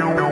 Ow,